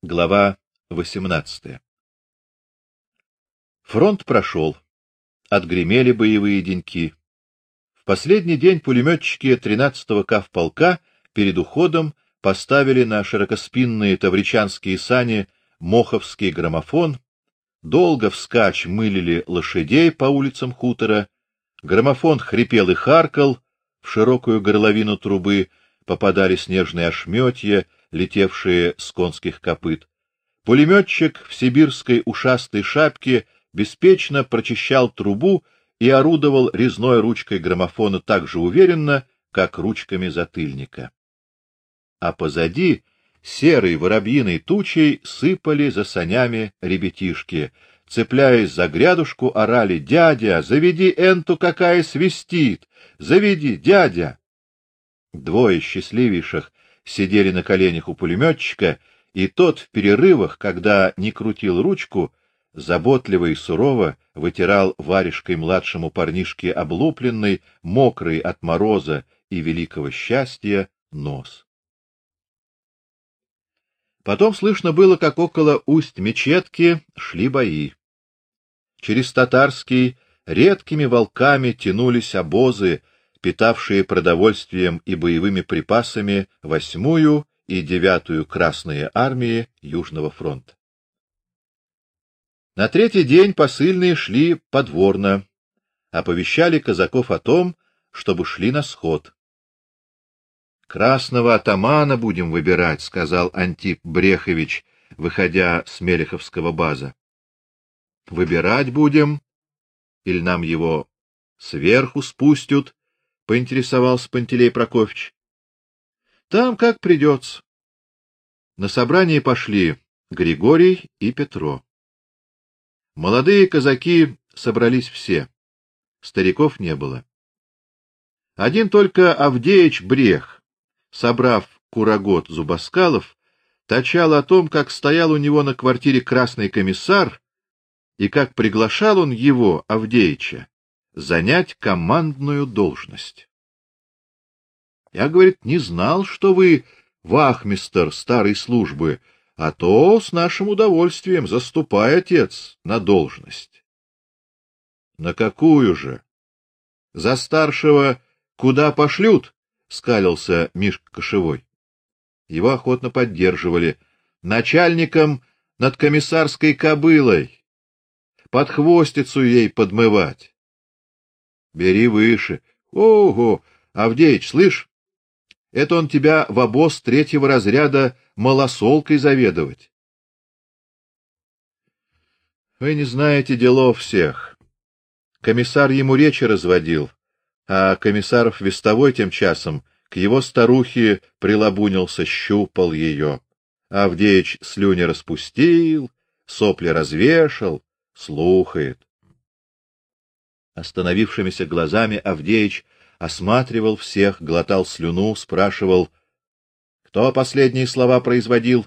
Глава 18. Фронт прошел. Отгремели боевые деньки. В последний день пулеметчики 13-го кавполка перед уходом поставили на широкоспинные тавричанские сани моховский граммофон, долго вскачь мылили лошадей по улицам хутора, граммофон хрипел и харкал, в широкую горловину трубы попадали снежные ошметья, летевшие с конских копыт. Пулеметчик в сибирской ушастой шапке беспечно прочищал трубу и орудовал резной ручкой граммофона так же уверенно, как ручками затыльника. А позади серой воробьиной тучей сыпали за санями ребятишки, цепляясь за грядушку, орали: "Дядя, заведи энту, какая свистит! Заведи, дядя!" Двое счастливейших сидели на коленях у пулеметчика, и тот в перерывах, когда не крутил ручку, заботливо и сурово вытирал варежкой младшему парнишке облупленный, мокрый от мороза и великого счастья нос. Потом слышно было, как около усть мечетки шли бои. Через татарский редкими волками тянулись обозы, питавшие продовольствием и боевыми припасами восьмую и девятую Красные армии Южного фронта. На третий день посыльные шли подворно, оповещали казаков о том, чтобы шли на сход. Красного атамана будем выбирать, сказал Антип Брехович, выходя с Мелеховского база. Выбирать будем или нам его сверху спустят? Поинтересовался Пантелей Прокофьевич. Там как придется. На собрание пошли Григорий и Петро. Молодые казаки собрались все. Стариков не было. Один только Авдеич Брех, собрав курагот зубоскалов, точал о том, как стоял у него на квартире красный комиссар и как приглашал он его, Авдеича, занять командную должность. Я, говорит, не знал, что вы вахмистр старой службы, а то с нашим удовольствием заступай, отец, на должность. На какую же? За старшего куда пошлют? скалился Мишка Кошевой. Его охотно поддерживали начальником над комиссарской кобылой. Под хвостицу ей подмывать. Бери выше. Ого, Авдеич, слышь? Это он тебя в обоз третьего разряда малосолкой заведовать. Вы не знаете делов всех. Комиссар ему речи разводил, а комиссаров вестовой тем часом к его старухе прилабунился, щупал ее. Авдеич слюни распустил, сопли развешал, слухает. Остановившимися глазами Авдеич осматривал всех, глотал слюну, спрашивал: "Кто последние слова производил?"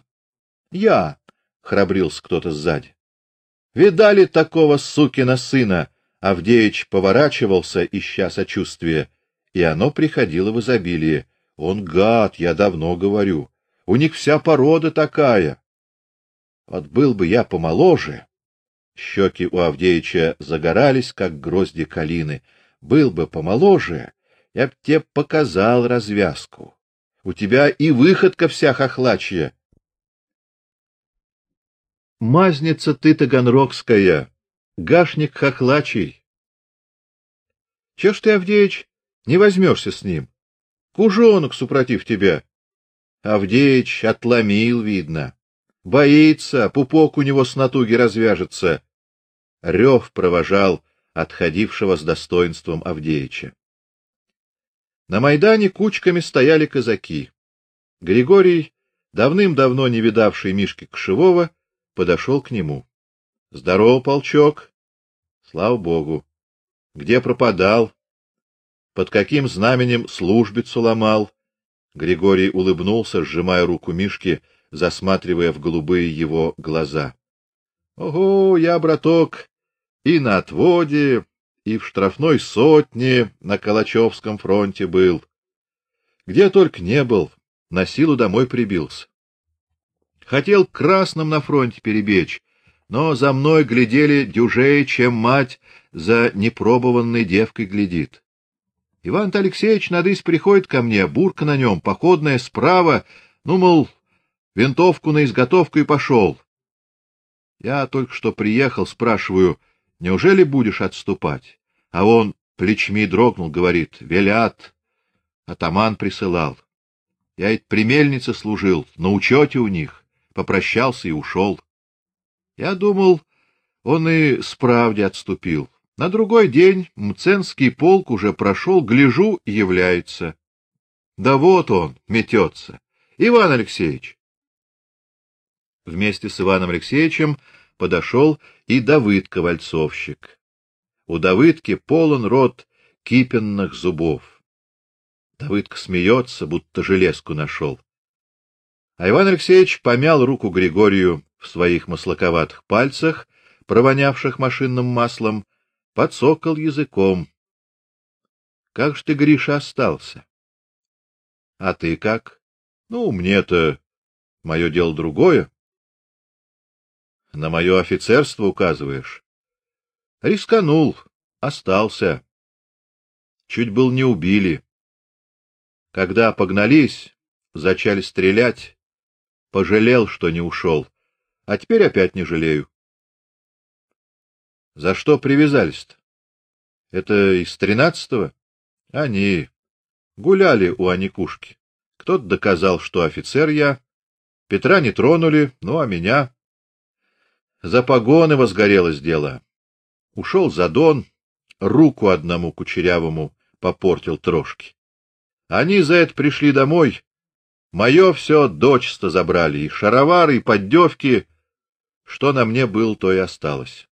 "Я", храбрился кто-то сзади. "Видали такого сукина сына?" Авдеич поворачивался, ища сочувствия, и оно приходило в изобилии. Он гад, я давно говорю. У них вся порода такая. Вот был бы я помоложе, Щеки у Авдеича загорались, как грозди калины. Был бы помоложе, я б тебе показал развязку. У тебя и выходка вся хохлачья. Мазница ты таганрогская, гашник хохлачий. Че ж ты, Авдеич, не возьмешься с ним? Кужонок супротив тебя. Авдеич отломил, видно. Боится, пупок у него с натуги развяжется. Рев провожал отходившего с достоинством Авдеича. На майдане кучками стояли казаки. Григорий, давным-давно не видавший Мишки Кшевого, подошел к нему. Здорово, полчок. Слава богу. Где пропадал? Под каким знаменем службицу ломал? Григорий улыбнулся, сжимая руку Мишки засматривая в голубые его глаза. Ого, я, браток, и на отводе, и в штрафной сотне на Калачевском фронте был. Где только не был, на силу домой прибился. Хотел красным на фронте перебечь, но за мной глядели дюжей, чем мать за непробованной девкой глядит. Иван Алексеевич надысь приходит ко мне, бурка на нем, походная справа, ну мол, винтовку на изготовку и пошел. Я только что приехал, спрашиваю: "Неужели будешь отступать?" А он плечми дрогнул, говорит: "Велят. Атаман присылал. Я ведь при мельнице служил, на учете у них, попрощался и ушел. Я думал, он и справде отступил. На другой день Мценский полк уже прошел, гляжу, является. Да вот он метется. Иван Алексеевич. Вместе с Иваном Алексеевичем подошел и Давыд Ковальцовщик. У Давыдки полон рот кипенных зубов. Давыдка смеется, будто железку нашел. А Иван Алексеевич помял руку Григорию в своих маслаковатых пальцах, провонявших машинным маслом, подсокал языком. Как ж ты, Гриша, остался? А ты как? Ну, мне-то мое дело другое. На мое офицерство указываешь. Рисканул, остался. Чуть был не убили. Когда погнались, зачали стрелять, пожалел, что не ушел, а теперь опять не жалею. За что привязались-то? Это из тринадцатого? Они гуляли у Аникушки. Кто-то доказал, что офицер я. Петра не тронули, ну а меня за погоны возгорелось дело. Ушел за Дон, руку одному кучерявому попортил трошки. Они за это пришли домой. Мое все дочисто забрали, и шаровары, и поддевки. Что на мне было, то и осталось.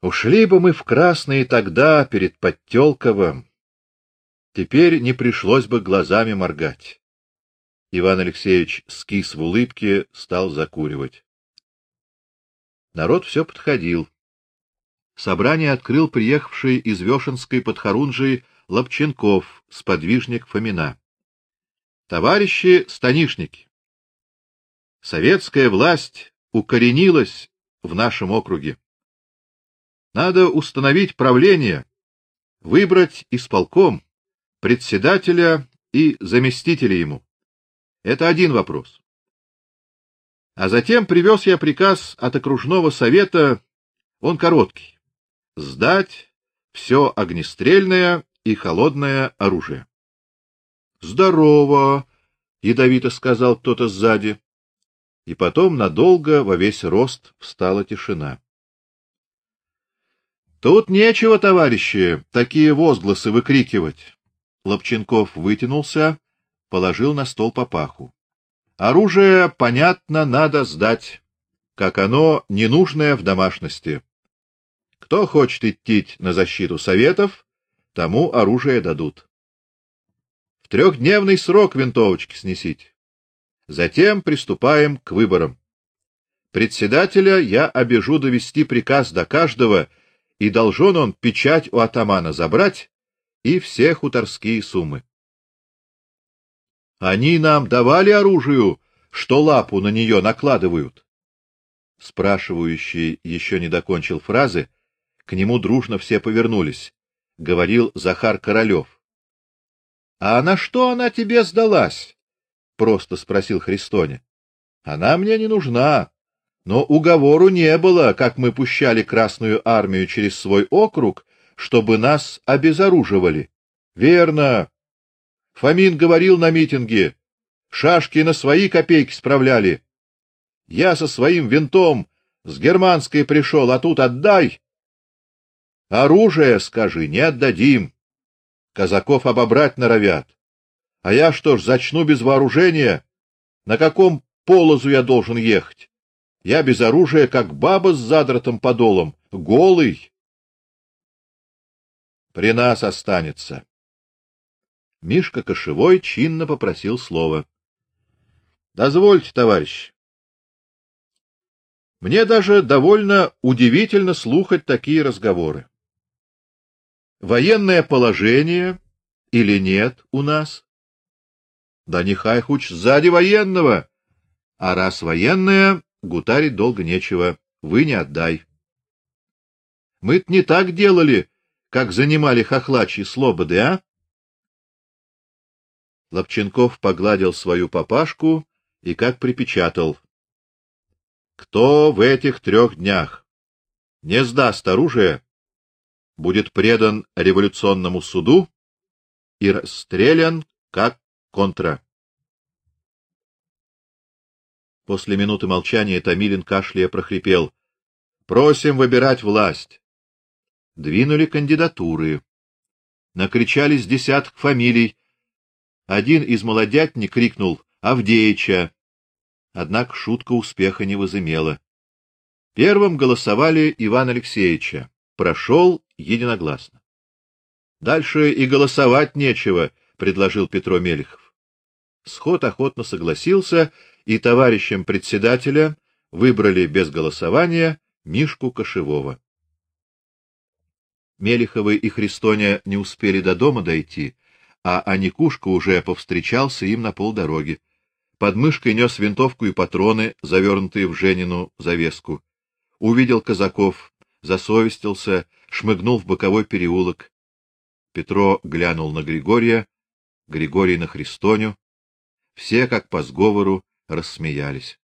Ушли бы мы в красные тогда перед Подтёлковым. Теперь не пришлось бы глазами моргать. Иван Алексеевич скис в улыбке, стал закуривать. Народ все подходил. Собрание открыл приехавший из Вешенской подхорунжий Лобченков, сподвижник Фомина. Товарищи станишники, советская власть укоренилась в нашем округе. Надо установить правление, выбрать исполком, председателя и заместителя ему. Это один вопрос. А затем привез я приказ от окружного совета, он короткий: сдать все огнестрельное и холодное оружие. Здорово, ядовито сказал кто-то сзади. И потом надолго во весь рост встала тишина. Тут нечего, товарищи, такие возгласы выкрикивать. Лобченков вытянулся, положил на стол папаху. Оружие, понятно, надо сдать, как оно ненужное в домашности. Кто хочет идти на защиту советов, тому оружие дадут. В трехдневный срок винтовочки снесите. Затем приступаем к выборам. Председателя я обежу довести приказ до каждого и должен он печать у атамана забрать и все хуторские суммы. Они нам давали оружие, что лапу на нее накладывают. Спрашивающий еще не докончил фразы, к нему дружно все повернулись. Говорил Захар Королев. А на что она тебе сдалась? просто спросил Христоня. Она мне не нужна. Но уговору не было, как мы пущали Красную армию через свой округ, чтобы нас обезоруживали. Верно. Фомин говорил на митинге: шашки на свои копейки справляли. Я со своим винтом с германской пришел, а тут отдай. Оружие, скажи, не отдадим. Казаков обобрать норовят. А я что ж, зачну без вооружения? На каком полозу я должен ехать? Я без оружия, как баба с задротым подолом, голый. При нас останется. Мишка Кошевой чинно попросил слова. Дозвольте, товарищ. Мне даже довольно удивительно слухать такие разговоры. Военное положение или нет у нас? Да нехай хуч сзади военного. А раз военная, гутарить долго нечего. Вы не отдай. мы не так делали, как занимали хохлачьи слободы, а? Лобченков погладил свою папашку и как припечатал: Кто в этих трех днях не сдаст оружие, будет предан революционному суду и расстрелян как контра. После минуты молчания Томилин кашляя прохрипел: "Просим выбирать власть". Двинули кандидатуры. Накричались десяток фамилий. Один из молодятни крикнул: "Авдеича!" Однако шутка успеха не возымела. Первым голосовали Иван Алексеевича. Прошел единогласно. Дальше и голосовать нечего, предложил Петро Мелехов. Сход охотно согласился, и товарищем председателя выбрали без голосования Мишку Кошевого. Мелеховы и Христоня не успели до дома дойти, а Аникушка уже повстречался им на полдороги. Под мышкой нес винтовку и патроны, завернутые в Женину завеску. Увидел казаков, засовестился, шмыгнул в боковой переулок. Петро глянул на Григория, Григорий на Христоню. Все, как по сговору, рассмеялись.